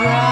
try.